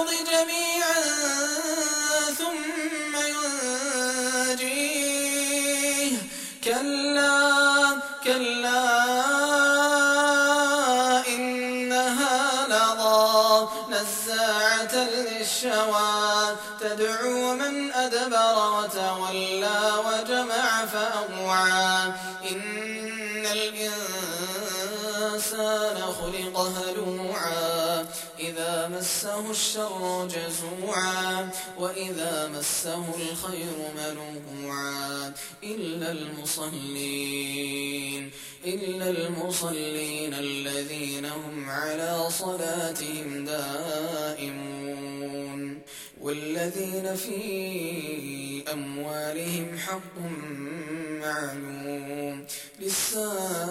الأرض جميعا ثم ينجيه. كلا كلا إنها لظى نزاعة للشوى. تدعو من أدبر وتولى وجمع فأوعى. إن الإنسان خلق هلوعا. إذا مسه الشر جزوعا وإذا مسه الخير منوعا إلا المصلين إلا المصلين الذين هم على صلاتهم دائمون والذين في أموالهم حق معلوم. للسائل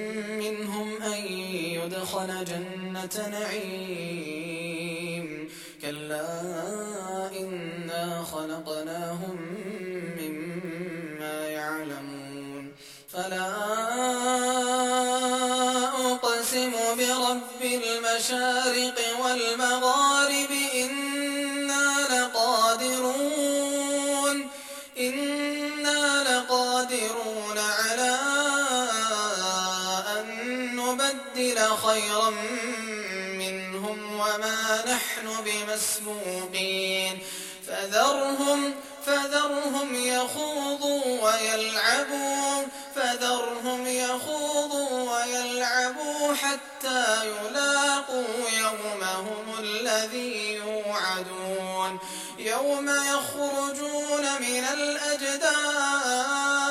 يدخل جنة نعيم. كلا إنا خلقناهم مما يعلمون. فلا أقسم برب المشارق والمغارب نبدل خيرا منهم وما نحن بمسبوقين. فذرهم فذرهم يخوضوا ويلعبوا فذرهم يخوضوا ويلعبوا حتى يلاقوا يومهم الذي يوعدون. يوم يخرجون من الأجداث